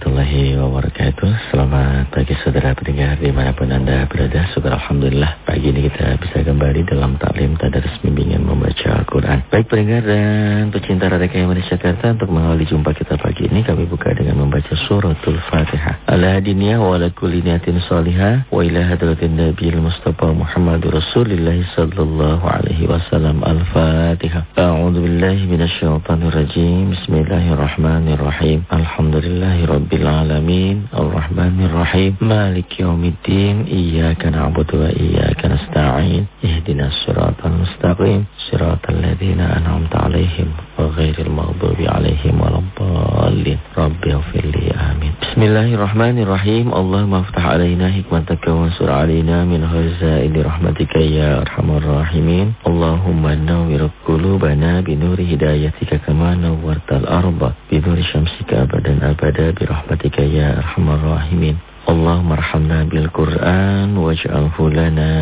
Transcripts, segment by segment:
to warahmatullahi wabarakatuh. Selamat pagi saudara pendengar di mana pun anda berada. Syukur Alhamdulillah Pagi ini kita bisa kembali dalam taklim Tadarus Bimbingan Membaca Al-Quran. Baik pendengar dan pecinta Radio Indonesia Jakarta Untuk mengawali jumpa kita pagi ini Kami buka dengan membaca suratul Fatihah. Ala hadiniyah wa ala kulli niatin salihah Wa ila hadratin Nabi Mustafa Muhammad Rasulullah Sallallahu alaihi wasallam. Al-Fatihah. A'udhu billahi minasyaitanir rajim Bismillahirrahmanirrahim. Alhamdulillahi Rabbil Ar-Rahmanir-Rahim Malik Yawmiddin Iyaka na'budu wa iyaka nasta'in Ihdinas siratal mustaqim صراط الذين أنعمت عليهم وغير المغضوب عليهم ولا الضالين. رب اغفر لي آمين. بسم الله الرحمن الرحيم. اللهم افتح علينا حكمتك وانصر علينا من خزائن رحمتك يا أرحم الراحمين. اللهم نور قلوبنا بنور هدايتك كما نورت الأرض بنور شمسك أبدا أبدا برحمتك يا أرحم الراحمين. اللهم ارحمنا بالقرآن واجعله لنا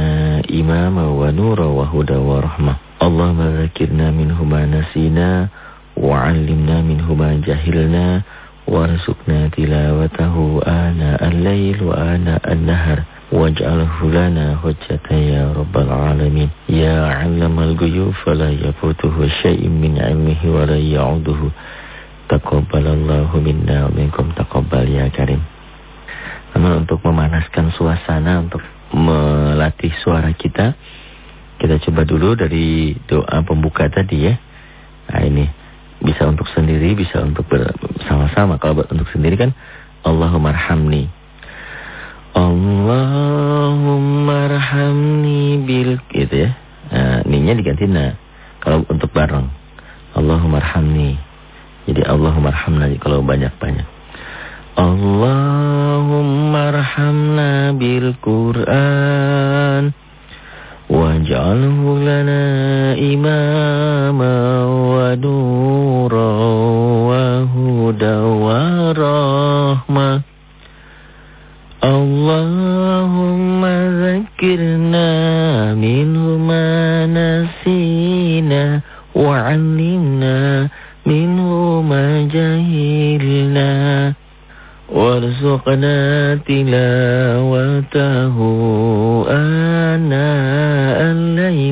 إماما ونورا وهدى ورحمة. Allahumma zakirna minhu ma nasina wa 'allimna minhu ma jahilna warzuqna tilawatahu ana al-lail wa ana an-nahar waj'alhu lana hujjatan ya rabbal alamin ya 'allamal ghuyub fala yafutuhu syai'un min 'ilmihi wa la ya'uduhu Taqabbalallahu minna wa minkum taqabbal ya karim. Namun untuk memanaskan suasana untuk melatih suara kita, kita coba dulu dari doa pembuka tadi ya. Nah ini bisa untuk sendiri, bisa untuk bersama-sama. Kalau untuk sendiri kan Allahumma arhamni. Allahumma arhamni bil gitu ya. Nah, ninya diganti na. Kalau untuk bareng. Allahumma arhamni. Jadi Allahumma arhamna kalau banyak-banyak. Allahumma arhamna bil Qur'an واجعله لنا إماما ونورا وهدى ورحمة. اللهم ذكرنا منه ما نسينا وعلمنا منه ما جهلنا. وارزقنا تلاوته آناء الليل.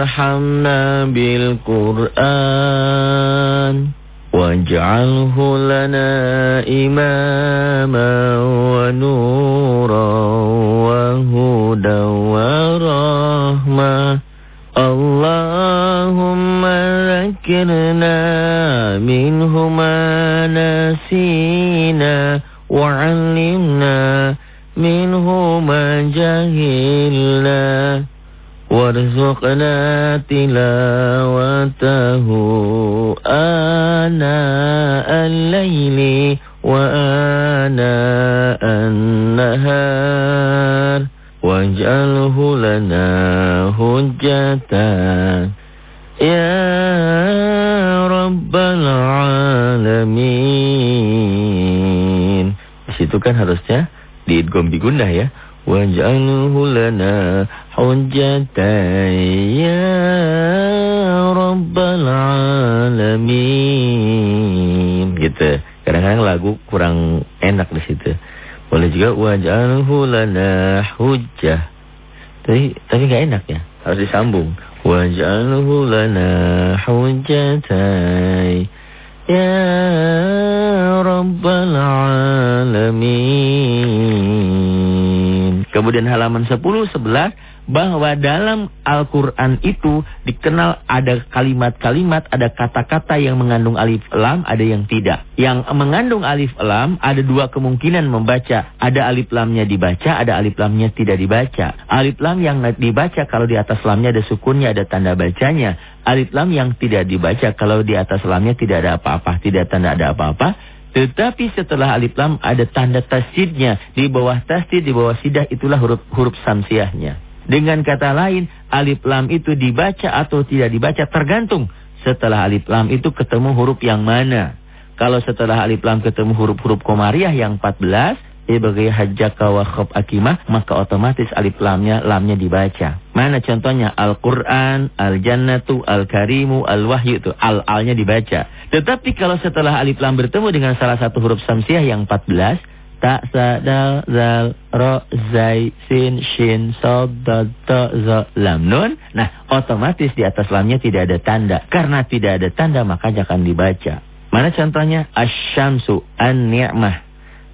Allahumma arhamna bil Qur'an waj'alhu Harus disambung. Waj'alhu lana hujjatai. Ya Rabbal Alamin. Kemudian halaman 10, 11 bahwa dalam Al-Quran itu dikenal ada kalimat-kalimat, ada kata-kata yang mengandung alif lam, ada yang tidak. Yang mengandung alif lam ada dua kemungkinan membaca. Ada alif lamnya dibaca, ada alif lamnya tidak dibaca. Alif lam yang dibaca kalau di atas lamnya ada sukunnya, ada tanda bacanya. Alif lam yang tidak dibaca kalau di atas lamnya tidak ada apa-apa, tidak tanda ada apa-apa. Tetapi setelah alif lam ada tanda tasjidnya. Di bawah tasjid, di bawah sidah itulah huruf huruf samsiahnya. Dengan kata lain, alif lam itu dibaca atau tidak dibaca tergantung. Setelah alif lam itu ketemu huruf yang mana. Kalau setelah alif lam ketemu huruf-huruf komariah yang 14, sebagai hajjaka wa khob akimah, maka otomatis alif lamnya lamnya dibaca. Mana contohnya? Al-Quran, Al-Jannatu, Al-Karimu, Al-Wahyu itu. Al-alnya dibaca. Tetapi kalau setelah alif lam bertemu dengan salah satu huruf samsiah yang 14, ta sa dal zal ro zai sin shin sod dot to zo lam nun nah otomatis di atas lamnya tidak ada tanda karena tidak ada tanda maka jangan dibaca mana contohnya asyamsu an ni'mah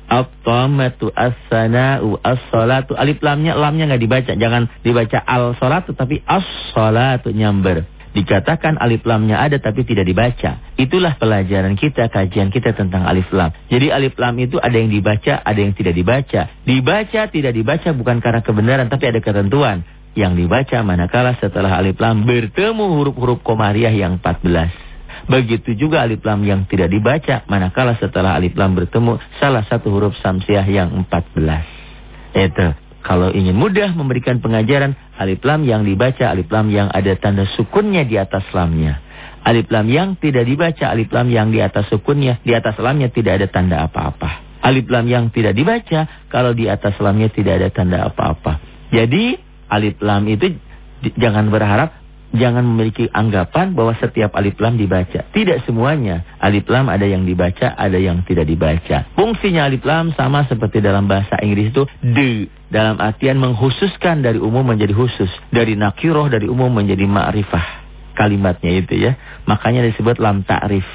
at-tamatu as-sana'u as-salatu alif lamnya lamnya nggak dibaca jangan dibaca al-salatu tapi as-salatu nyamber Dikatakan alif lamnya ada tapi tidak dibaca. Itulah pelajaran kita, kajian kita tentang alif lam. Jadi alif lam itu ada yang dibaca, ada yang tidak dibaca. Dibaca, tidak dibaca bukan karena kebenaran tapi ada ketentuan. Yang dibaca manakala setelah alif lam bertemu huruf-huruf komariah yang 14. Begitu juga alif lam yang tidak dibaca manakala setelah alif lam bertemu salah satu huruf samsiah yang 14. Itu. Kalau ingin mudah memberikan pengajaran, alif lam yang dibaca, alif lam yang ada tanda sukunnya di atas lamnya. Alif lam yang tidak dibaca, alif lam yang di atas sukunnya, di atas lamnya tidak ada tanda apa-apa. Alif lam yang tidak dibaca, kalau di atas lamnya tidak ada tanda apa-apa. Jadi, alif lam itu jangan berharap jangan memiliki anggapan bahwa setiap alif lam dibaca. Tidak semuanya. Alif lam ada yang dibaca, ada yang tidak dibaca. Fungsinya alif lam sama seperti dalam bahasa Inggris itu de. Dalam artian menghususkan dari umum menjadi khusus. Dari nakiroh dari umum menjadi ma'rifah. Kalimatnya itu ya. Makanya disebut lam ta'rif.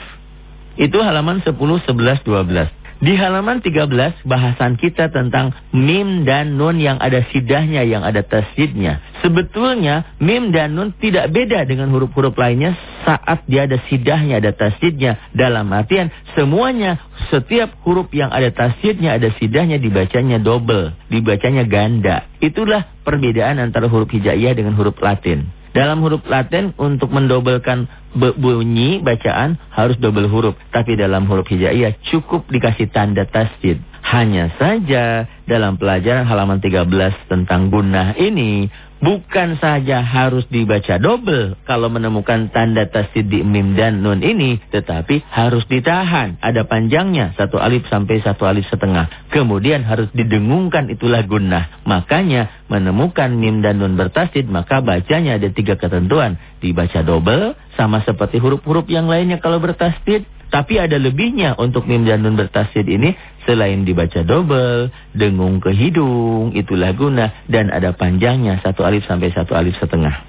Itu halaman 10, 11, 12. Di halaman 13 bahasan kita tentang mim dan nun yang ada sidahnya, yang ada tasjidnya. Sebetulnya mim dan nun tidak beda dengan huruf-huruf lainnya saat dia ada sidahnya, ada tasjidnya. Dalam artian semuanya, setiap huruf yang ada tasjidnya, ada sidahnya dibacanya double, dibacanya ganda. Itulah perbedaan antara huruf hijaiyah dengan huruf latin. Dalam huruf Latin untuk mendobelkan bunyi bacaan harus double huruf. Tapi dalam huruf hijaiyah cukup dikasih tanda tasjid. Hanya saja dalam pelajaran halaman 13 tentang gunah ini bukan saja harus dibaca double kalau menemukan tanda tasdid di mim dan nun ini, tetapi harus ditahan. Ada panjangnya, satu alif sampai satu alif setengah. Kemudian harus didengungkan itulah gunnah. Makanya menemukan mim dan nun bertasdid, maka bacanya ada tiga ketentuan. Dibaca double, sama seperti huruf-huruf yang lainnya kalau bertasdid. Tapi ada lebihnya untuk mim dan nun bertasdid ini selain dibaca double, dengung ke hidung, itulah guna dan ada panjangnya satu alif sampai satu alif setengah.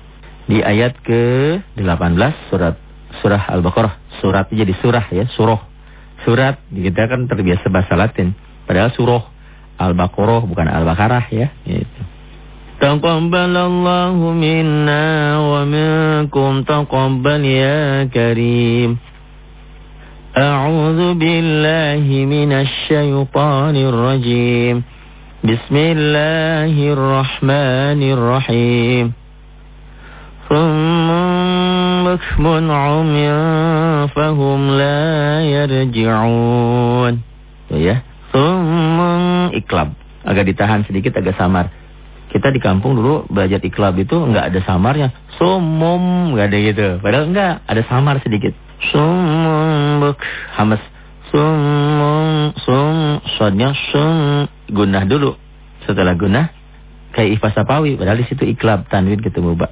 Di ayat ke-18 surat surah Al-Baqarah, surat jadi surah ya, surah. Surat kita kan terbiasa bahasa Latin, padahal surah Al-Baqarah bukan Al-Baqarah ya, itu. Taqabbalallahu minna wa minkum taqabbal ya karim. أعوذ بالله من الشيطان الرجيم بسم الله الرحمن الرحيم ثم بكم عمي فهم لا يرجعون ya Thumma iklab agak ditahan sedikit agak samar kita di kampung dulu belajar iklab itu enggak ada samarnya sumum enggak ada gitu padahal enggak ada samar sedikit Sumbuk hamas sum sum sodnya sum gunah dulu setelah gunah kayak ifas sapawi padahal di situ iklab tanwin ketemu ba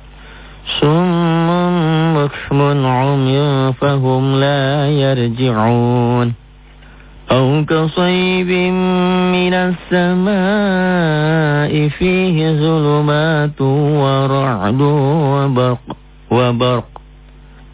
صم بكم عمي فهم لا يرجعون أو كصيب من السماء فيه ظلمات ورعد وبرق وبرق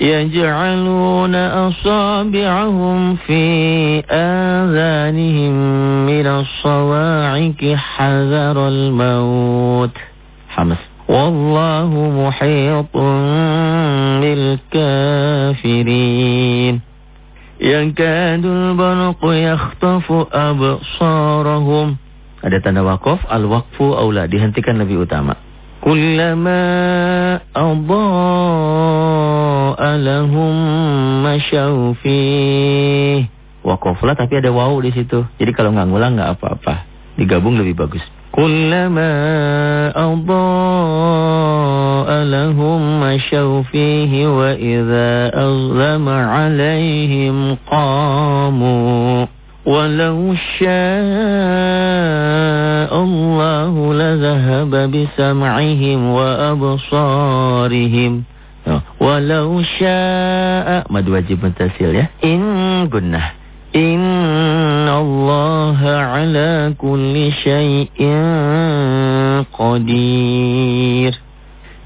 يجعلون أصابعهم في آذانهم من الصواعق حذر الموت. حمس. والله محيط بالكافرين. يكاد البرق يخطف أبصارهم. Ada tanda wakaf al-waqfu aula dihentikan lebih utama. kullama adha'a lahum masyaw fi waqaflah tapi ada waw di situ jadi kalau nggak ngulang nggak apa-apa digabung lebih bagus كلما أضاء لهم مشوا فيه وإذا أظلم عليهم قاموا ولو شاء الله لذهب بسمعهم وأبصارهم ولو شاء مد واجب متصل ya in gunnah إن الله على كل شيء قدير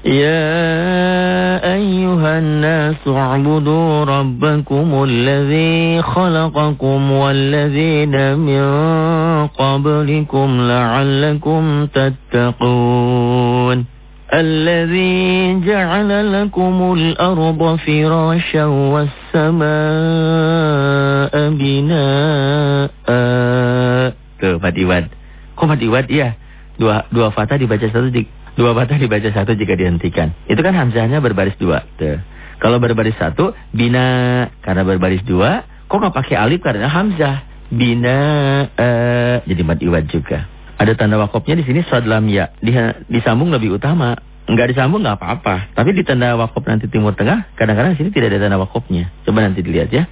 يا أيها الناس اعبدوا ربكم الذي خلقكم والذين من قبلكم لعلكم تتقون. الذي جعل لكم الأرض فراشا والسماء بناء. Tuh Kok Pak Iwan iya. Dua, dua fatah dibaca satu Dua fatah dibaca satu jika dihentikan Itu kan hamzahnya berbaris dua Tuh. Kalau berbaris satu Bina Karena berbaris dua Kok nggak pakai alif karena hamzah Bina uh, Jadi Pak Iwan juga ada tanda wakopnya di sini sod lam ya. disambung lebih utama. Enggak disambung enggak apa-apa. Tapi di tanda wakop nanti timur tengah, kadang-kadang di sini tidak ada tanda wakopnya. Coba nanti dilihat ya.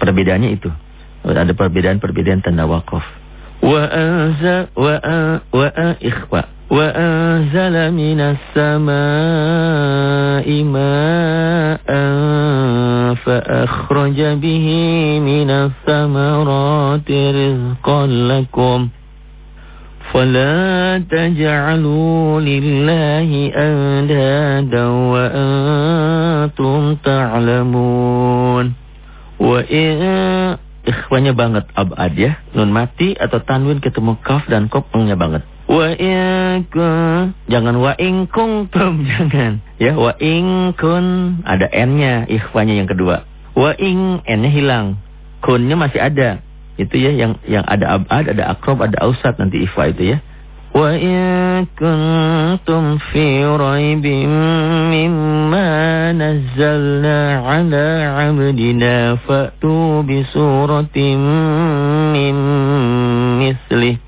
Perbedaannya itu. Ada perbedaan-perbedaan tanda wakaf. Wa wa wa ikhwa. Wa anzala minas samaa'i ma'an fa akhraja bihi minas samarati rizqan lakum. فلا تجعلوا لله أندادا وأنتم تعلمون وإن Ikhwanya banget abad ya Nun mati atau tanwin ketemu kaf dan kopengnya banget Wa kun Jangan wa ingkuntum Jangan. Ya wa kun. Ada n-nya Ikhwanya yang kedua. Wa ing n-nya hilang. Kunnya masih ada. Itu ya yang yang ada abad, ada akrob, ada ausat nanti ifa itu ya. Wa in kuntum fi raibin mimma nazzalna ala 'abdina fa'tu bi suratin min mislih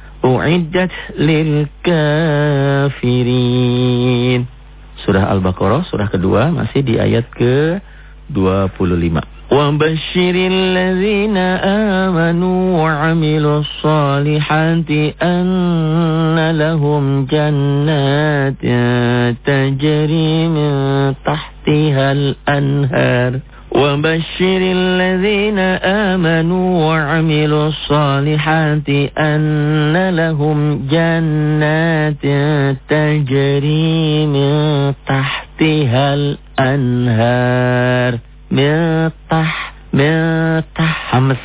همس أعدت للكافرين Surah Al-Baqarah, surah kedua, masih di ayat ke-25. وبشر الذين آمنوا وعملوا الصالحات أن لهم جنات تجري من تحتها الأنهار وبشر الذين آمنوا وعملوا الصالحات أن لهم جنات تجري من تحتها الأنهار من تحت من تحت همس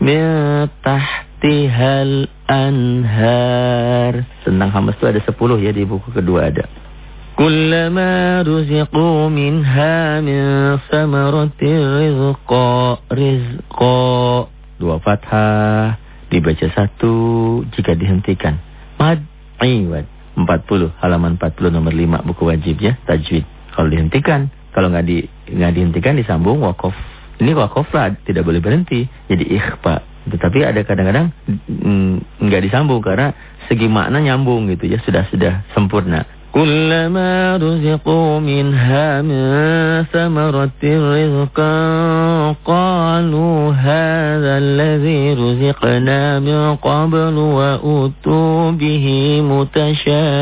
من تحت tahtihal anhar. Tentang hamas itu ada 10 ya di buku kedua ada. Kullama ruziqu minha min samarati rizqa rizqa. Dua fathah dibaca satu jika dihentikan. Mad iwad. 40 halaman 40 nomor 5 buku wajib ya tajwid. Kalau dihentikan, kalau nggak di nggak dihentikan disambung wakof. Ini wakof lah tidak boleh berhenti. Jadi ikhfa. Tetapi ada kadang-kadang mm, nggak disambung karena segi makna nyambung gitu ya sudah sudah sempurna. كلما رزقوا منها من ثمرة رزقا قالوا هذا الذي رزقنا من قبل وأتوا به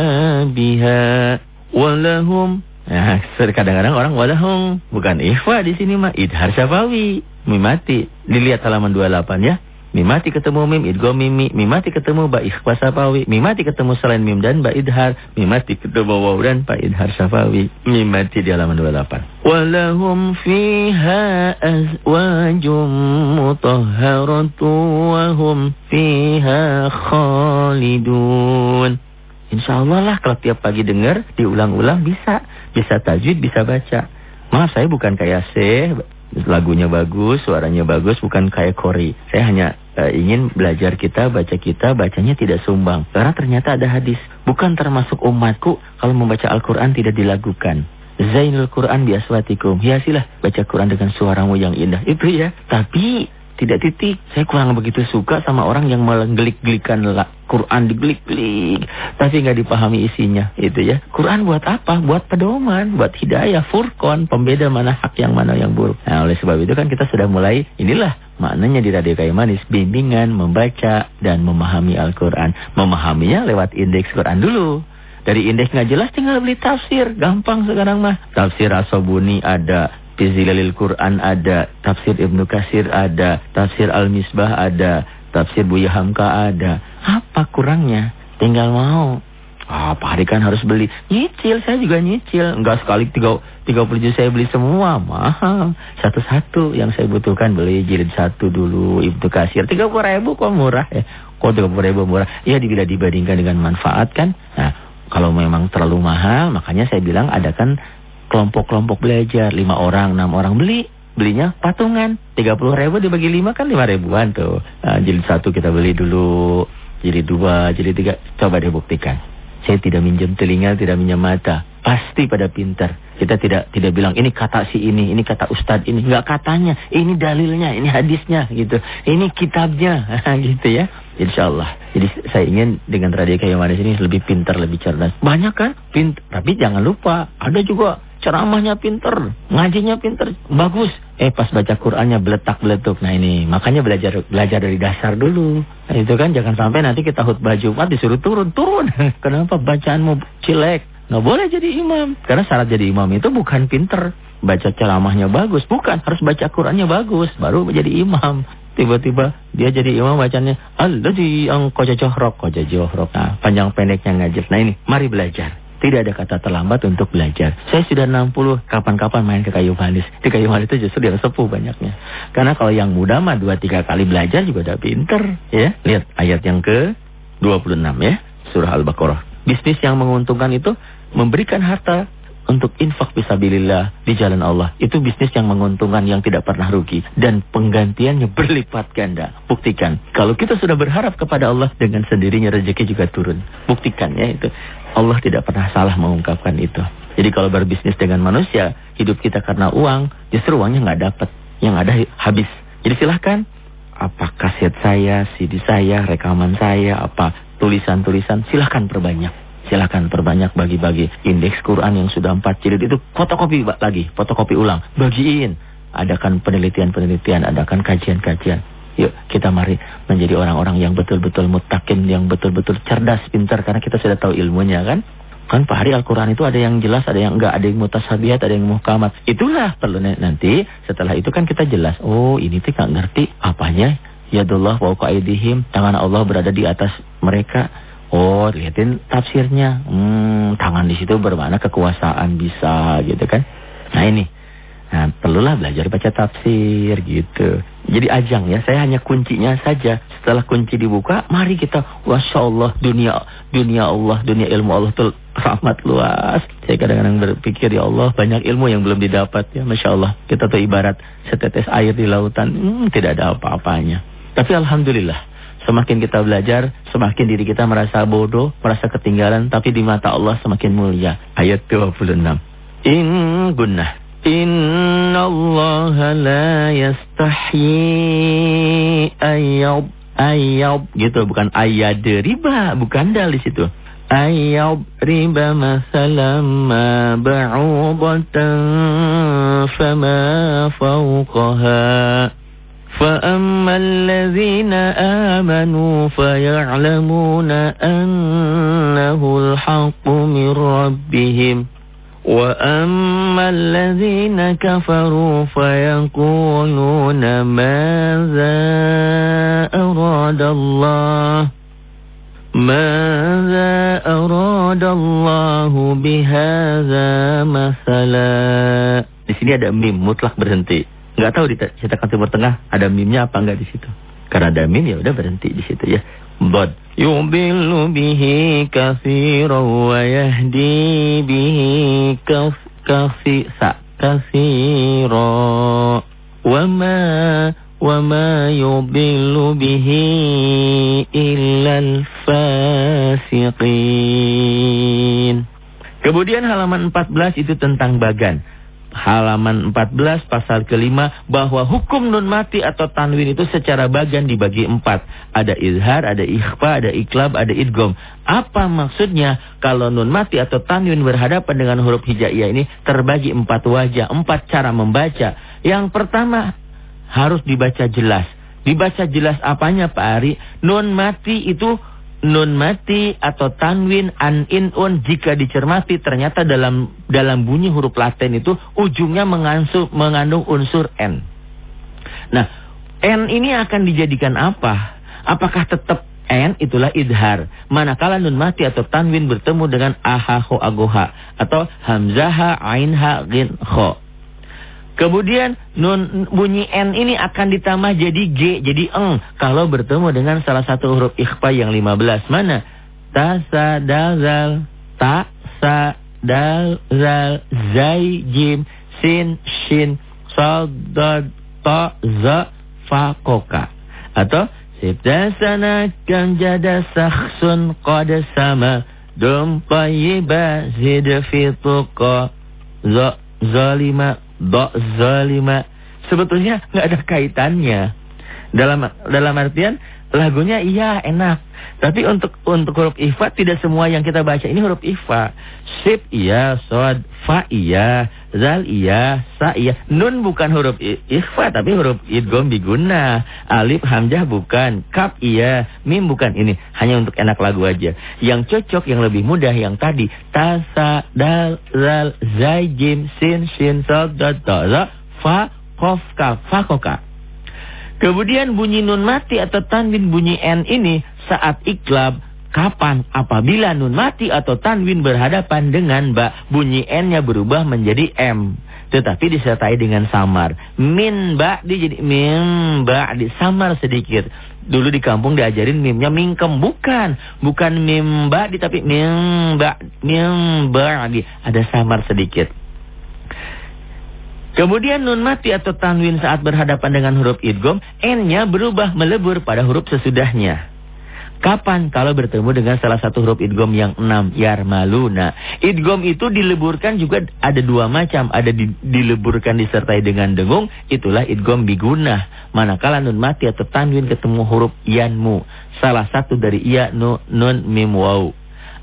متشابها ولهم Nah, kadang-kadang orang walahum bukan ikhfa di sini mah idhar syafawi mimati. Dilihat halaman 28 ya. Mimati ketemu mim, idgham mimi, mimati ketemu ba ikhfa safawi, mimati ketemu selain mim dan ba idhar, mimati ketemu waw dan ba idhar safawi. Mimati di halaman 28. Walahum fiha azwajum mutahharatu wa hum fiha khalidun. Insya Allah lah kalau tiap pagi dengar, diulang-ulang bisa. Bisa tajwid, bisa baca. Maaf saya bukan kayak Syekh, lagunya bagus, suaranya bagus, bukan kayak Kori. Saya hanya uh, ingin belajar kita, baca kita, bacanya tidak sumbang. Karena ternyata ada hadis, bukan termasuk umatku kalau membaca Al-Quran tidak dilakukan. Zainul Quran biaswatikum. Hiasilah baca Quran dengan suaramu yang indah. Itu ya. Tapi tidak titik. Saya kurang begitu suka sama orang yang menggelik-gelikan Quran digelik-gelik. Tapi nggak dipahami isinya. Itu ya. Quran buat apa? Buat pedoman. Buat hidayah. Furkon. Pembeda mana hak yang mana yang buruk. Nah oleh sebab itu kan kita sudah mulai. Inilah maknanya di Radio Kayu Manis. Bimbingan membaca dan memahami Al-Quran. Memahaminya lewat indeks Quran dulu. Dari indeks nggak jelas tinggal beli tafsir. Gampang sekarang mah. Tafsir Asobuni ada. Fi Zilalil Quran ada, tafsir Ibnu Kasir ada, tafsir Al-Misbah ada, tafsir Buya Hamka ada. Apa kurangnya? Tinggal mau. Ah, Pak Hari kan harus beli. Nyicil, saya juga nyicil. Enggak sekali 30, 30 juta saya beli semua. Mahal. Satu-satu yang saya butuhkan beli jilid satu dulu. Ibnu Kasir. 30 ribu kok murah ya. Kok 30 ribu murah? Ya bila dibandingkan dengan manfaat kan. Nah, kalau memang terlalu mahal, makanya saya bilang adakan kelompok-kelompok belajar, lima orang, enam orang beli. Belinya patungan, tiga puluh ribu dibagi lima kan lima ribuan tuh. Nah, jilid satu kita beli dulu, jilid dua, jilid tiga. Coba deh buktikan. Saya tidak minjem telinga, tidak minjem mata. Pasti pada pintar. Kita tidak tidak bilang ini kata si ini, ini kata ustadz ini. Enggak katanya, ini dalilnya, ini hadisnya gitu. Ini kitabnya gitu ya. Insya Allah. Jadi saya ingin dengan Radio Kayu Manis ini lebih pintar, lebih cerdas. Banyak kan? Pintar. Tapi jangan lupa, ada juga ceramahnya pinter, ngajinya pinter, bagus. Eh pas baca Qurannya beletak-beletuk. Nah ini, makanya belajar belajar dari dasar dulu. Nah, itu kan jangan sampai nanti kita khutbah Jumat disuruh turun, turun. Kenapa bacaanmu cilek? Nggak boleh jadi imam. Karena syarat jadi imam itu bukan pinter. Baca ceramahnya bagus, bukan. Harus baca Qurannya bagus, baru jadi imam. Tiba-tiba dia jadi imam bacanya Alladzi angqaja jahrok, qaja jahrok. Nah, panjang pendeknya ngajib. Nah ini, mari belajar. Tidak ada kata terlambat untuk belajar. Saya sudah 60, kapan-kapan main ke kayu manis. Di kayu manis itu justru dia sepuh banyaknya. Karena kalau yang muda mah 2-3 kali belajar juga udah pinter. Ya, Lihat ayat yang ke 26 ya. Surah Al-Baqarah. Bisnis yang menguntungkan itu memberikan harta untuk infak fisabilillah di jalan Allah. Itu bisnis yang menguntungkan yang tidak pernah rugi. Dan penggantiannya berlipat ganda. Buktikan. Kalau kita sudah berharap kepada Allah dengan sendirinya rezeki juga turun. Buktikan ya itu. Allah tidak pernah salah mengungkapkan itu. Jadi kalau berbisnis dengan manusia, hidup kita karena uang, justru uangnya nggak dapat. Yang ada habis. Jadi silahkan, apa kaset saya, CD saya, rekaman saya, apa tulisan-tulisan, silahkan perbanyak. Silahkan perbanyak bagi-bagi indeks Quran yang sudah empat jilid itu fotokopi lagi, fotokopi ulang, bagiin. Adakan penelitian-penelitian, adakan kajian-kajian. Yuk kita mari menjadi orang-orang yang betul-betul mutakin, yang betul-betul cerdas, pintar. Karena kita sudah tahu ilmunya kan. Kan Pak Hari Al-Quran itu ada yang jelas, ada yang enggak, ada yang mutasabihat, ada yang muhkamat. Itulah perlu nanti setelah itu kan kita jelas. Oh ini tuh gak ngerti apanya. Yadullah wa qaidihim, tangan Allah berada di atas mereka. Oh, lihatin tafsirnya. Hmm, tangan di situ bermakna kekuasaan bisa gitu kan. Nah ini. Nah, perlulah belajar baca tafsir gitu. Jadi ajang ya, saya hanya kuncinya saja. Setelah kunci dibuka, mari kita, Masya Allah, dunia, dunia Allah, dunia ilmu Allah itu rahmat luas. Saya kadang-kadang berpikir, ya Allah, banyak ilmu yang belum didapat ya, Masya Allah. Kita tuh ibarat setetes air di lautan, hmm, tidak ada apa-apanya. Tapi Alhamdulillah, semakin kita belajar, semakin diri kita merasa bodoh, merasa ketinggalan, tapi di mata Allah semakin mulia. Ayat 26. In gunnah. Inna Allah la yastahyi ayyab ayyab gitu bukan ayat riba bukan dal di situ ayyab riba masalam ma ba'udatan fama fawqaha فأما الذين آمنوا فيعلمون أنه الحق من ربهم وأما الذين كفروا فيقولون ماذا أراد الله ماذا أراد الله بهذا مثلا Di sini ada mim mutlak berhenti. Enggak tahu di cetakan Timur Tengah ada mimnya apa enggak di situ. Karena ada mim ya udah berhenti di situ ya. Bad. Yubillu bihi katsiran wa yahdi bihi katsira katsira. Wa ma wa ma yubillu bihi illa al-fasiqin. Kemudian halaman 14 itu tentang bagan halaman 14 pasal kelima bahwa hukum nun mati atau tanwin itu secara bagan dibagi empat. Ada izhar, ada ikhfa, ada iklab, ada idgom. Apa maksudnya kalau nun mati atau tanwin berhadapan dengan huruf hijaiyah ini terbagi empat wajah, empat cara membaca. Yang pertama harus dibaca jelas. Dibaca jelas apanya Pak Ari? Nun mati itu nun mati atau tanwin an in un jika dicermati ternyata dalam dalam bunyi huruf Latin itu ujungnya mengansur, mengandung unsur n. Nah, n ini akan dijadikan apa? Apakah tetap n itulah idhar. Manakala nun mati atau tanwin bertemu dengan aha ho agoha atau hamzaha ain ha gin kho. Kemudian nun bunyi N ini akan ditambah jadi G, jadi eng. Kalau bertemu dengan salah satu huruf ikhfa yang 15. Mana? Ta, sa, dal, zal. Ta, sa, dal, zal. Zai, jim, sin, shin, sol, dod, to, za, fa, koka. Atau Sibda sana kan jada sakhsun qada sama. Dum tayyiba zid fituqa. Za, zalima do zalima sebetulnya nggak ada kaitannya. Dalam dalam artian lagunya iya enak. Tapi untuk untuk huruf ifa tidak semua yang kita baca ini huruf ifa. Sip iya sod fa iya zal iya sa iya. Nun bukan huruf ifa tapi huruf idgham biguna. Alif hamzah bukan. Kap iya. Mim bukan. Ini hanya untuk enak lagu aja. Yang cocok yang lebih mudah yang tadi. Tasa dal zal zai jim sin shin sod dot za fa kof kaf fa koka Kemudian bunyi nun mati atau tanwin bunyi n ini saat iklab kapan? Apabila nun mati atau tanwin berhadapan dengan ba bunyi n-nya berubah menjadi m. Tetapi disertai dengan samar. Min ba di jadi min ba di samar sedikit. Dulu di kampung diajarin mimnya mingkem. Bukan. Bukan mim ba di tapi mim ba mim ba di ada samar sedikit. Kemudian nun mati atau tanwin saat berhadapan dengan huruf idgom, n-nya berubah melebur pada huruf sesudahnya. Kapan? Kalau bertemu dengan salah satu huruf idgom yang enam, yarmaluna. Idgom itu dileburkan juga ada dua macam. Ada di, dileburkan disertai dengan dengung, itulah idgom biguna. Manakala nun mati atau tanwin ketemu huruf yanmu. Salah satu dari iya, nu, nun, mim, waw.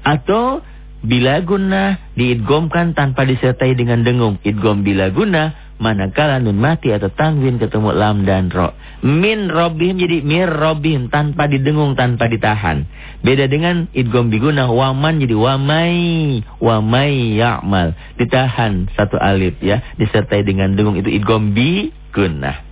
Atau Bila guna diidgomkan tanpa disertai dengan dengung. Idgom bila guna manakala nun mati atau tanwin ketemu lam dan ro. Min robihim jadi mir robihim tanpa didengung tanpa ditahan. Beda dengan idgom biguna waman jadi wamai wamai ya'mal. Ditahan satu alif ya disertai dengan dengung itu idgom biguna.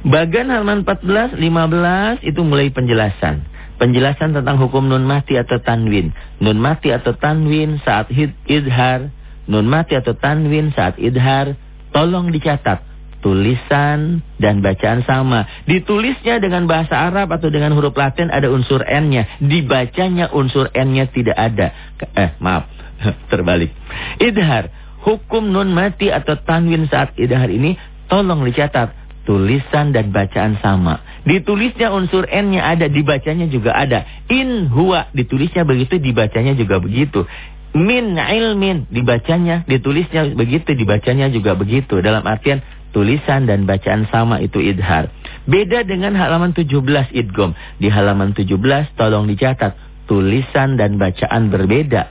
Bagan halaman 14 15 itu mulai penjelasan. Penjelasan tentang hukum nun mati atau tanwin. Nun mati atau tanwin saat idhar. Nun mati atau tanwin saat idhar. tolong dicatat tulisan dan bacaan sama. Ditulisnya dengan bahasa Arab atau dengan huruf Latin ada unsur N-nya. Dibacanya unsur N-nya tidak ada. Eh, maaf. Terbalik. Idhar. Hukum nun mati atau tanwin saat idhar ini tolong dicatat. Tulisan dan bacaan sama. Ditulisnya unsur N-nya ada, dibacanya juga ada. In huwa, ditulisnya begitu, dibacanya juga begitu. Min ilmin, dibacanya, ditulisnya begitu, dibacanya juga begitu. Dalam artian tulisan dan bacaan sama itu idhar. Beda dengan halaman 17 idgom. Di halaman 17 tolong dicatat tulisan dan bacaan berbeda.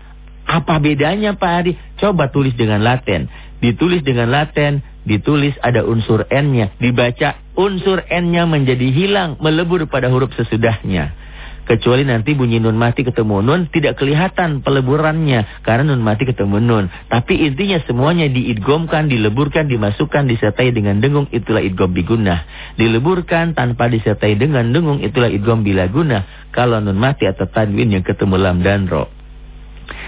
Apa bedanya Pak Ari? Coba tulis dengan laten. Ditulis dengan laten, ditulis ada unsur N-nya. Dibaca unsur N-nya menjadi hilang, melebur pada huruf sesudahnya. Kecuali nanti bunyi nun mati ketemu nun tidak kelihatan peleburannya karena nun mati ketemu nun. Tapi intinya semuanya diidgomkan, dileburkan, dimasukkan, disertai dengan dengung itulah idgom bigunah. Dileburkan tanpa disertai dengan dengung itulah idgom bila guna. Kalau nun mati atau tanwin yang ketemu lam dan ro.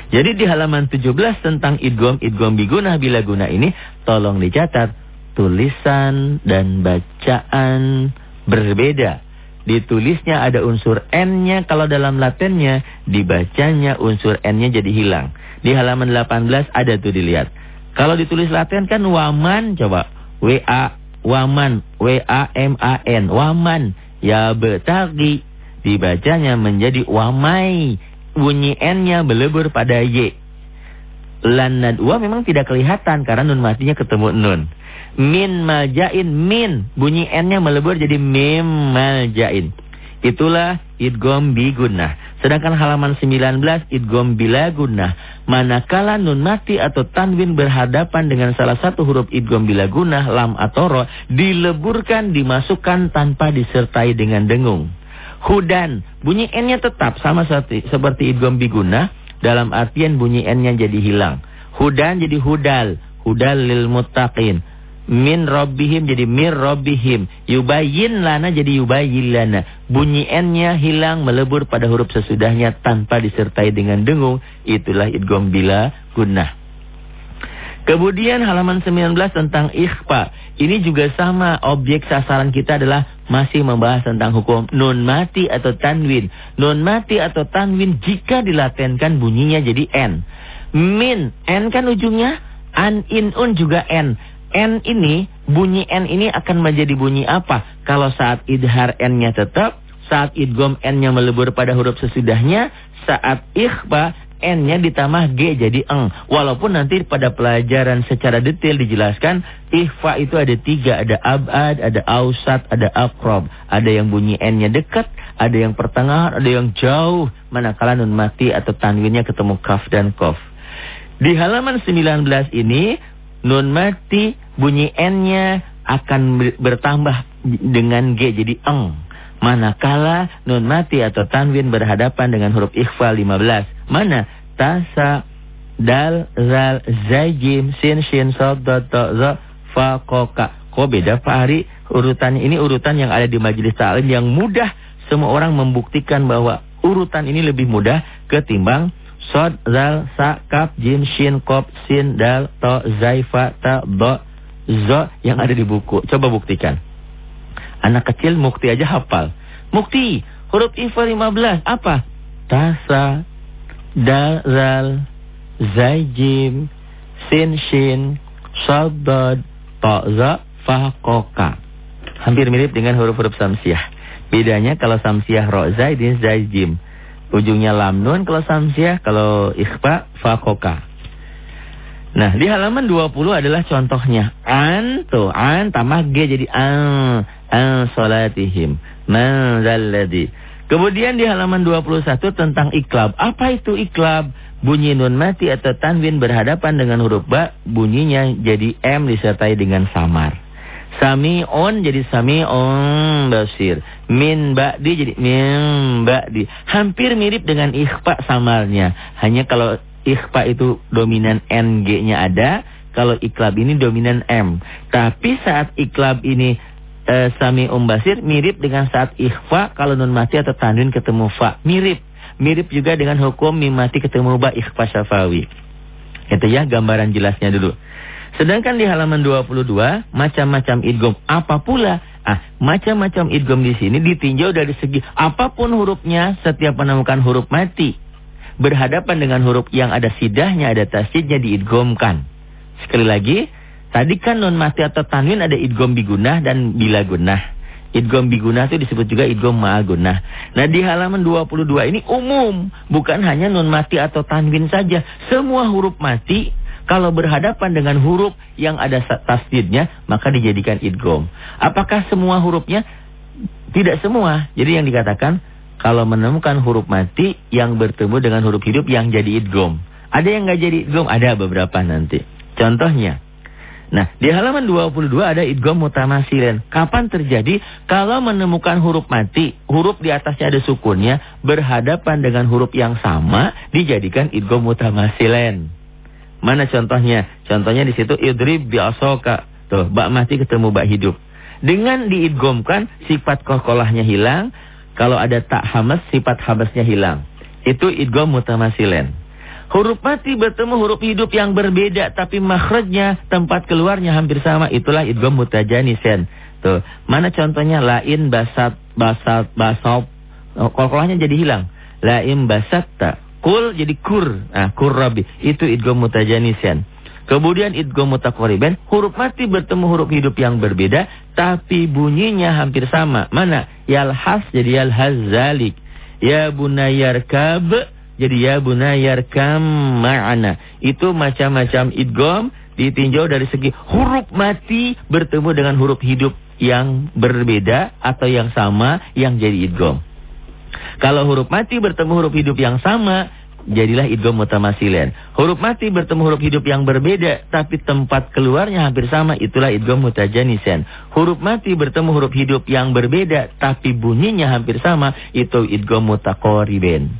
Jadi di halaman 17 tentang idgom idgom bigunah bila guna ini tolong dicatat tulisan dan bacaan berbeda. Ditulisnya ada unsur N-nya, kalau dalam latennya dibacanya unsur N-nya jadi hilang. Di halaman 18 ada tuh dilihat. Kalau ditulis laten kan waman, coba. W-A, waman, W-A-M-A-N, waman. Ya betagi, dibacanya menjadi wamai. Bunyi N-nya melebur pada Y. Lan nadwa memang tidak kelihatan karena nun matinya ketemu nun. Min maljain min. Bunyi N-nya melebur jadi mim maljain. Itulah idgom bigunnah. Sedangkan halaman 19 idgom bila gunnah. Manakala nun mati atau tanwin berhadapan dengan salah satu huruf idgom bila gunnah, lam atau ro, dileburkan, dimasukkan tanpa disertai dengan dengung. Hudan, bunyi N-nya tetap sama seperti, seperti idgom bigunnah, dalam artian bunyi N-nya jadi hilang. Hudan jadi hudal, hudal lil muttaqin min robbihim jadi mir robbihim. Yubayin lana jadi yubayin lana. Bunyi n-nya hilang melebur pada huruf sesudahnya tanpa disertai dengan dengung. Itulah idgom bila gunnah. Kemudian halaman 19 tentang ikhfa. Ini juga sama. Objek sasaran kita adalah masih membahas tentang hukum nun mati atau tanwin. Nun mati atau tanwin jika dilatenkan bunyinya jadi n. Min, n kan ujungnya. An, in, un juga n. N ini, bunyi N ini akan menjadi bunyi apa? Kalau saat idhar N-nya tetap, saat idgom N-nya melebur pada huruf sesudahnya, saat ikhba N-nya ditambah G jadi eng. Walaupun nanti pada pelajaran secara detail dijelaskan, ikhfa itu ada tiga. Ada abad, ada ausat, ada akrob. Ada yang bunyi N-nya dekat, ada yang pertengahan, ada yang jauh. Manakala nun mati atau tanwinnya ketemu kaf dan kof. Di halaman 19 ini, nun mati bunyi N-nya akan bertambah dengan G jadi eng. Manakala nun mati atau tanwin berhadapan dengan huruf ikhfa 15. Mana? Tasa, dal, zal, zajim, sin, shin, sod, dot, to, zo, fa, koka. Kok beda Pak? Urutan ini urutan yang ada di majelis ta'lim yang mudah semua orang membuktikan bahwa urutan ini lebih mudah ketimbang Sod, Zal, Sa, Kaf, Jim, Shin, Kop, Sin, Dal, To, Zai, Fa, Ta, Bo, Zo yang ada di buku. Coba buktikan. Anak kecil mukti aja hafal. Mukti, huruf Ifa 15, apa? Tasa, Dal, Zal, Zai, Jim, Sin, Shin, Sod, Dod, To, Zo, Fa, Koka. Hampir mirip dengan huruf-huruf samsiah. Bedanya kalau samsiah ro, Zai, Din, Zai, Jim. Ujungnya lam nun kalau samsiah, kalau ikhfa fakoka. Nah, di halaman 20 adalah contohnya. An tuh, an tambah g jadi an, an salatihim. Man zalladhi. Kemudian di halaman 21 tentang iklab. Apa itu iklab? Bunyi nun mati atau tanwin berhadapan dengan huruf ba, bunyinya jadi m disertai dengan samar. Sami'un jadi sami'un basir. Min ba'di jadi min ba'di. Hampir mirip dengan ikhfa samarnya. Hanya kalau ikhfa itu dominan NG-nya ada. Kalau iklab ini dominan M. Tapi saat iklab ini e, sami'un basir mirip dengan saat ikhfa kalau nun mati atau tanwin ketemu fa. Mirip. Mirip juga dengan hukum mim mati ketemu ba ikhfa syafawi. Itu ya gambaran jelasnya dulu. Sedangkan di halaman 22 macam-macam idgom apa pula? Ah, macam-macam idgom di sini ditinjau dari segi apa pun hurufnya setiap menemukan huruf mati berhadapan dengan huruf yang ada sidahnya, ada tasjidnya diidgomkan. Sekali lagi, tadi kan non mati atau tanwin ada idgom bigunah dan bila gunah. Idgom bigunah itu disebut juga idgom ma'agunah. Nah di halaman 22 ini umum. Bukan hanya nun mati atau tanwin saja. Semua huruf mati kalau berhadapan dengan huruf yang ada tasdidnya maka dijadikan idgom. Apakah semua hurufnya? Tidak semua. Jadi yang dikatakan kalau menemukan huruf mati yang bertemu dengan huruf hidup yang jadi idgom. Ada yang nggak jadi idgom? Ada beberapa nanti. Contohnya. Nah, di halaman 22 ada idgham mutamasilen. Kapan terjadi? Kalau menemukan huruf mati, huruf di atasnya ada sukunnya, berhadapan dengan huruf yang sama, dijadikan idgham mutamasilen. Mana contohnya? Contohnya di situ idrib bi'asoka. Tuh, bak mati ketemu bak hidup. Dengan diidgomkan, sifat kokolahnya hilang. Kalau ada tak hamas, sifat hamasnya hilang. Itu idgham mutamasilen. Huruf mati bertemu huruf hidup yang berbeda tapi makhrajnya tempat keluarnya hampir sama. Itulah idgham mutajanisen. Tuh, mana contohnya lain basat basat basop. Oh, kolkolahnya jadi hilang. Lain basatta. Kul jadi kur. Nah, kur rabi. Itu idgham mutajanisen. Kemudian idgham mutaqariban, huruf mati bertemu huruf hidup yang berbeda tapi bunyinya hampir sama. Mana? Yalhas jadi yalhazalik. Ya bunayarkab jadi ya bunayar kam ma'ana. Itu macam-macam idgom ditinjau dari segi huruf mati bertemu dengan huruf hidup yang berbeda atau yang sama yang jadi idgom. Kalau huruf mati bertemu huruf hidup yang sama, jadilah idgom mutamasilen. Huruf mati bertemu huruf hidup yang berbeda, tapi tempat keluarnya hampir sama, itulah idgom mutajanisen. Huruf mati bertemu huruf hidup yang berbeda, tapi bunyinya hampir sama, itu idgom mutakoriben.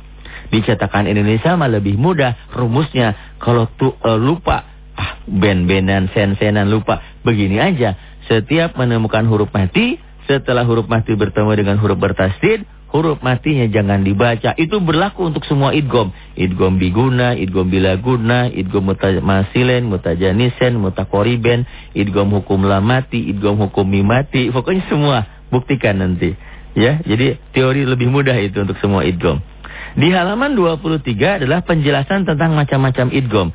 Dicetakan Indonesia mah lebih mudah rumusnya. Kalau tu, uh, lupa, ah ben-benan, sen-senan lupa. Begini aja, setiap menemukan huruf mati, setelah huruf mati bertemu dengan huruf bertasdid, huruf matinya jangan dibaca. Itu berlaku untuk semua idgom. Idgom biguna, idgom bilaguna, idgom mutamasilen, mutajanisen, mutakoriben, idgom hukum lamati, idgom hukum mimati. Pokoknya semua buktikan nanti. Ya, jadi teori lebih mudah itu untuk semua idgom. Di halaman 23 adalah penjelasan tentang macam-macam idgom.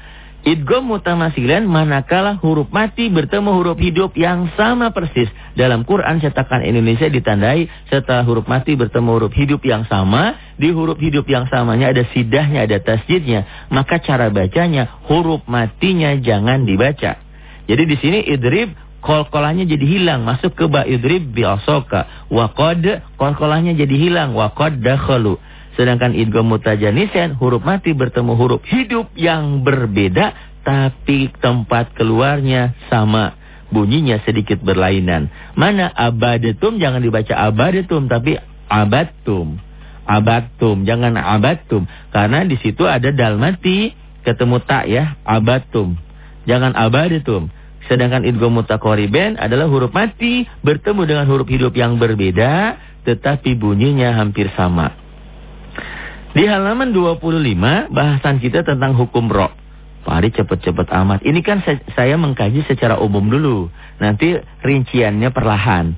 Idgom mutamasilan manakala huruf mati bertemu huruf hidup yang sama persis. Dalam Quran cetakan Indonesia ditandai setelah huruf mati bertemu huruf hidup yang sama. Di huruf hidup yang samanya ada sidahnya, ada tasjidnya. Maka cara bacanya huruf matinya jangan dibaca. Jadi di sini idrib kol-kolanya jadi hilang. Masuk ke ba idrib bi'asoka. Waqad kol-kolanya jadi hilang. Waqad dakhalu. Sedangkan idgham mutajanisen huruf mati bertemu huruf hidup yang berbeda tapi tempat keluarnya sama. Bunyinya sedikit berlainan. Mana abadatum jangan dibaca abadatum tapi abatum. Abatum jangan abatum karena di situ ada dal mati ketemu tak ya abatum. Jangan abadatum. Sedangkan idgham mutaqariban adalah huruf mati bertemu dengan huruf hidup yang berbeda tetapi bunyinya hampir sama. Di halaman 25 bahasan kita tentang hukum ro. Pak cepat-cepat amat. Ini kan saya mengkaji secara umum dulu. Nanti rinciannya perlahan.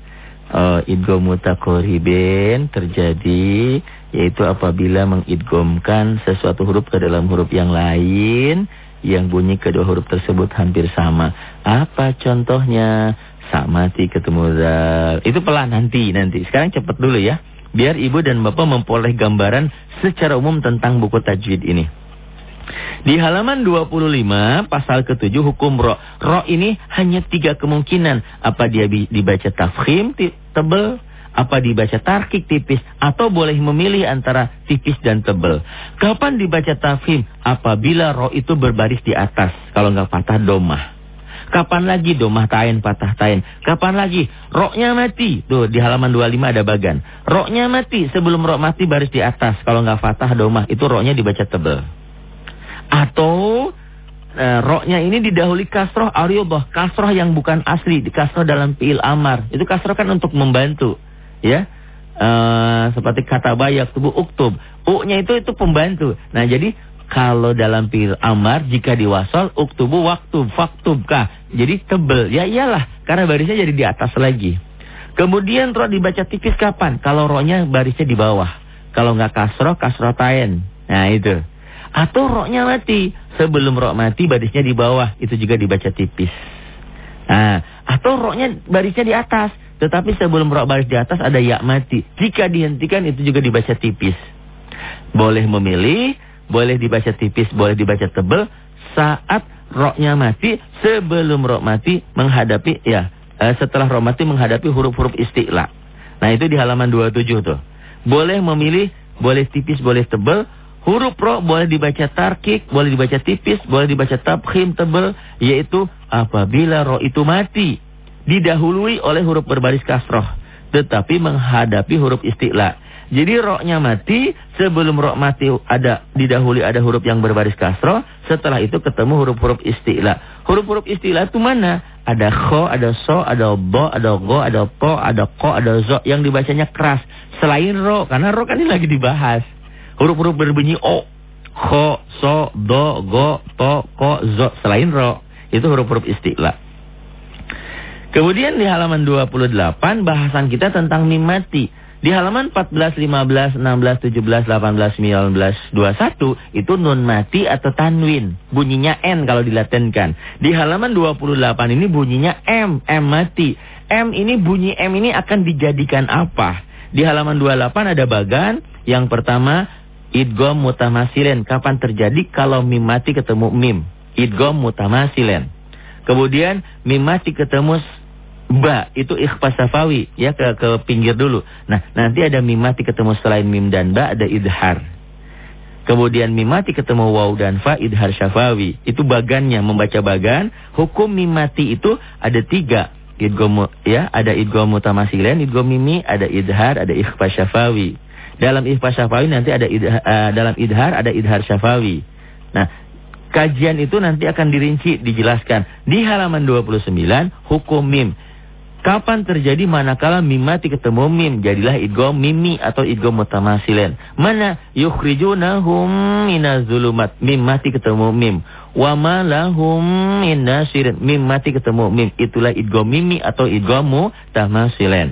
Uh, idgom mutakoriben terjadi yaitu apabila mengidgomkan sesuatu huruf ke dalam huruf yang lain yang bunyi kedua huruf tersebut hampir sama. Apa contohnya? Samati ketemu dal. Itu pelan nanti nanti. Sekarang cepat dulu ya biar ibu dan bapak memperoleh gambaran secara umum tentang buku tajwid ini. Di halaman 25 pasal ke-7 hukum ro. Ro ini hanya tiga kemungkinan. Apa dia dibaca tafkhim tebel, apa dibaca tarkik tipis, atau boleh memilih antara tipis dan tebel. Kapan dibaca tafkhim? Apabila ro itu berbaris di atas. Kalau nggak patah domah. Kapan lagi domah tain patah tain? Kapan lagi? Roknya mati. Tuh di halaman 25 ada bagan. Roknya mati. Sebelum rok mati baris di atas. Kalau nggak fatah domah itu roknya dibaca tebel. Atau e, roknya ini didahului kasroh ariyobah. Kasroh yang bukan asli. Kasroh dalam fi'il amar. Itu kasroh kan untuk membantu. Ya. E, seperti kata bayak tubuh uktub. U-nya itu itu pembantu. Nah jadi Kalau dalam fi'il amar jika diwasal uktubu waktu faktubkah. Jadi tebel. Ya iyalah karena barisnya jadi di atas lagi. Kemudian ro dibaca tipis kapan? Kalau rohnya barisnya di bawah. Kalau nggak kasroh, kasroh tain. Nah itu. Atau roknya mati. Sebelum rok mati barisnya di bawah. Itu juga dibaca tipis. Nah, atau roknya barisnya di atas. Tetapi sebelum rok baris di atas ada ya mati. Jika dihentikan itu juga dibaca tipis. Boleh memilih, boleh dibaca tipis, boleh dibaca tebel. Saat roknya mati, sebelum rok mati menghadapi, ya eh, setelah rok mati menghadapi huruf-huruf istiqla. Nah itu di halaman 27 tuh. Boleh memilih, boleh tipis, boleh tebel. Huruf ro boleh dibaca tarkik, boleh dibaca tipis, boleh dibaca tabkhim tebel. Yaitu apabila ro itu mati didahului oleh huruf berbaris kasroh. Tetapi menghadapi huruf istiqla. Jadi roknya mati, sebelum rok mati ada didahului ada huruf yang berbaris kasroh. Setelah itu ketemu huruf-huruf istiqla. Huruf-huruf istiqla itu mana? Ada kho, ada so, ada bo, ada go, ada po, ada ko, ada zo. Yang dibacanya keras. Selain ro, karena ro kan ini lagi dibahas. Huruf-huruf berbunyi o. Kho, so, do, go, to, ko, zo. Selain ro. Itu huruf-huruf istiqla. Kemudian di halaman 28 bahasan kita tentang mim mati. Di halaman 14, 15, 16, 17, 18, 19, 21 itu nun mati atau tanwin. Bunyinya N kalau dilatenkan. Di halaman 28 ini bunyinya M, M mati. M ini bunyi M ini akan dijadikan apa? Di halaman 28 ada bagan. Yang pertama idgom mutamasilen. Kapan terjadi kalau mim mati ketemu mim? Idgom mutamasilen. Kemudian mim mati ketemu ba itu ikhfa safawi ya ke ke pinggir dulu. Nah, nanti ada mim mati ketemu selain mim dan ba ada idhar. Kemudian mim mati ketemu waw dan fa idhar syafawi. Itu bagannya membaca bagan. Hukum mim mati itu ada tiga. Idgom ya, ada idgom mutamasilen, idgom mimi, ada idhar, ada ikhfa syafawi. Dalam ikhfa syafawi nanti ada idhar, uh, dalam idhar ada idhar syafawi. Nah, kajian itu nanti akan dirinci dijelaskan di halaman 29 hukum mim. Kapan terjadi manakala mim mati ketemu mim jadilah idgham mimi atau idgham mutamasilen. Mana yukhrijunahum minazulumat mim mati ketemu mim. Wa ma lahum min mati ketemu mim itulah idgham mimi atau idgham mutamasilen.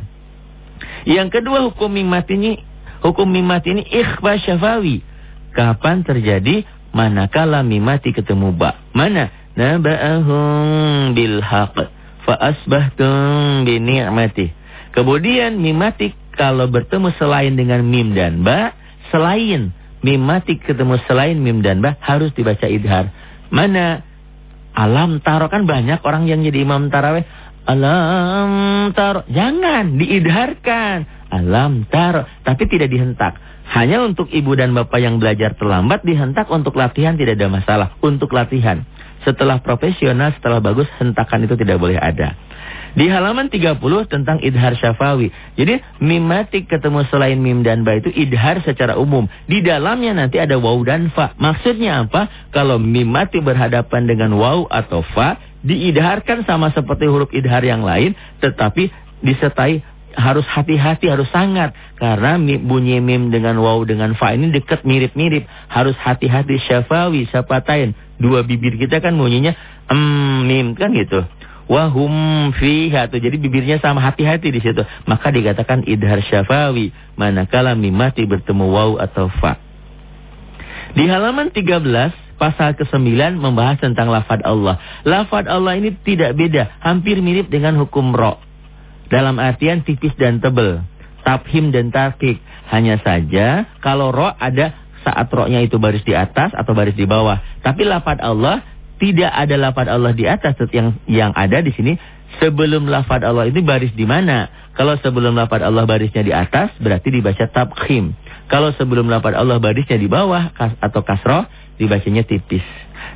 Yang kedua hukum mim mati ini hukum mim mati ini ikhfa syafawi. Kapan terjadi manakala mim mati ketemu ba? Mana? Naba'ahum bil haqq fa asbahtum bi ni'mati. Kemudian mimati kalau bertemu selain dengan mim dan ba, selain mimati ketemu selain mim dan ba harus dibaca idhar. Mana alam taro kan banyak orang yang jadi imam taraweh. Alam taro, jangan diidharkan. Alam taro, tapi tidak dihentak. Hanya untuk ibu dan bapak yang belajar terlambat dihentak untuk latihan tidak ada masalah. Untuk latihan. Setelah profesional, setelah bagus, hentakan itu tidak boleh ada. Di halaman 30 tentang idhar syafawi. Jadi mimatik ketemu selain mim dan ba itu idhar secara umum. Di dalamnya nanti ada waw dan fa. Maksudnya apa? Kalau mimatik berhadapan dengan waw atau fa, diidharkan sama seperti huruf idhar yang lain, tetapi disertai harus hati-hati, harus sangat. Karena bunyi mim dengan waw dengan fa ini dekat mirip-mirip. Harus hati-hati syafawi, syafatain dua bibir kita kan bunyinya em mim kan gitu. Wahum fiha tuh jadi bibirnya sama hati-hati di situ. Maka dikatakan idhar syafawi manakala mimati bertemu waw atau fa. Di halaman 13 pasal ke-9 membahas tentang lafad Allah. Lafad Allah ini tidak beda, hampir mirip dengan hukum ro. Dalam artian tipis dan tebel, tabhim dan tarkik. Hanya saja kalau ro ada saat roknya itu baris di atas atau baris di bawah. Tapi lafad Allah tidak ada lafad Allah di atas yang yang ada di sini sebelum lafad Allah ini baris di mana? Kalau sebelum lafad Allah barisnya di atas berarti dibaca tabkhim. Kalau sebelum lafad Allah barisnya di bawah atau kasroh dibacanya tipis.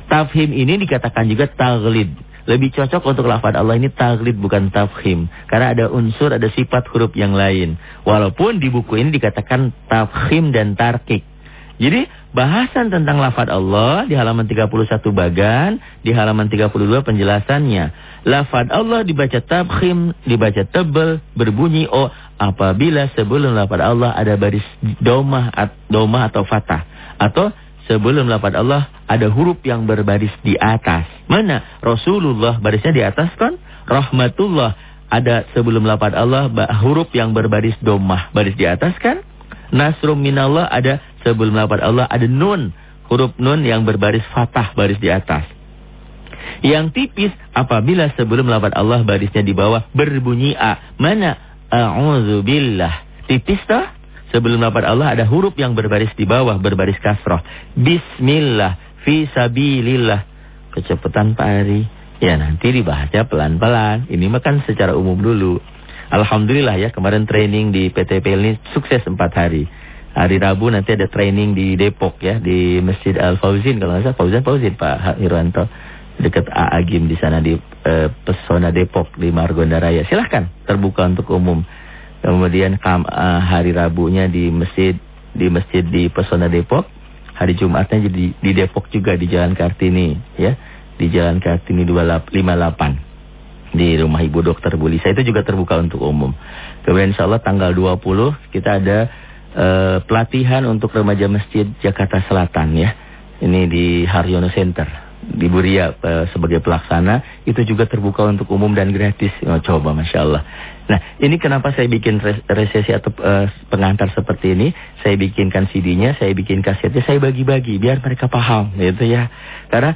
Tafhim ini dikatakan juga taglid. Lebih cocok untuk lafad Allah ini taglid bukan tafhim. Karena ada unsur, ada sifat huruf yang lain. Walaupun di buku ini dikatakan tafhim dan tarkik. Jadi bahasan tentang lafad Allah di halaman 31 bagan, di halaman 32 penjelasannya. Lafad Allah dibaca tabkhim, dibaca tebel, berbunyi o apabila sebelum lafad Allah ada baris domah, domah atau fatah. Atau sebelum lafaz Allah ada huruf yang berbaris di atas. Mana? Rasulullah barisnya di atas kan? Rahmatullah ada sebelum lafaz Allah huruf yang berbaris domah baris di atas kan? Nasrum minallah ada sebelum lafaz Allah ada nun huruf nun yang berbaris fatah baris di atas. Yang tipis apabila sebelum lafaz Allah barisnya di bawah berbunyi a. Mana? A'udzubillah. Tipis toh? Sebelum lafaz Allah ada huruf yang berbaris di bawah berbaris kasrah. Bismillah fi sabilillah. Kecepatan Pak Ari. Ya nanti dibahasnya pelan-pelan. Ini makan secara umum dulu. Alhamdulillah ya kemarin training di PTP ini sukses 4 hari. Hari Rabu nanti ada training di Depok ya di Masjid Al Fauzin kalau nggak salah Fauzin Fauzin Pak Irwanto dekat AA Gim di sana di uh, Pesona Depok di Margonda Raya. Silahkan terbuka untuk umum. Kemudian kam, uh, hari Rabunya di masjid di masjid di Pesona Depok. Hari Jumatnya jadi di Depok juga di Jalan Kartini ya di Jalan Kartini 258 di rumah Ibu Dokter Bulisa itu juga terbuka untuk umum. Kemudian insya Allah tanggal 20 kita ada uh, pelatihan untuk remaja masjid Jakarta Selatan ya. Ini di Haryono Center di Buria uh, sebagai pelaksana itu juga terbuka untuk umum dan gratis. Oh, coba Masya Allah. Nah ini kenapa saya bikin resesi atau uh, pengantar seperti ini. Saya bikinkan CD-nya, saya bikin kasetnya, saya bagi-bagi biar mereka paham gitu ya. Karena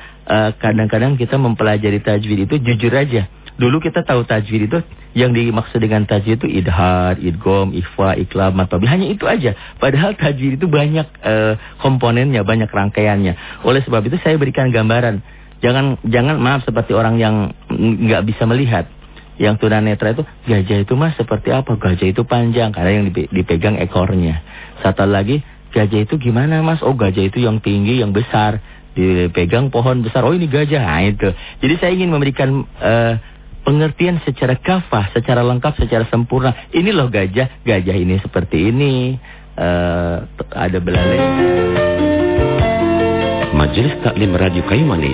kadang-kadang uh, kita mempelajari tajwid itu jujur aja Dulu kita tahu tajwid itu yang dimaksud dengan tajwid itu idhar, idgom, ikhfa, iklam, matobi. Hanya itu aja. Padahal tajwid itu banyak uh, komponennya, banyak rangkaiannya. Oleh sebab itu saya berikan gambaran. Jangan jangan maaf seperti orang yang nggak bisa melihat. Yang tunanetra itu gajah itu mas seperti apa? Gajah itu panjang karena yang dipegang ekornya. Satu lagi gajah itu gimana mas? Oh gajah itu yang tinggi, yang besar. Dipegang pohon besar. Oh ini gajah. Nah itu. Jadi saya ingin memberikan uh, pengertian secara kafah, secara lengkap, secara sempurna. Ini loh gajah, gajah ini seperti ini, uh, ada belalai. Majelis Taklim Radio Kayu Manis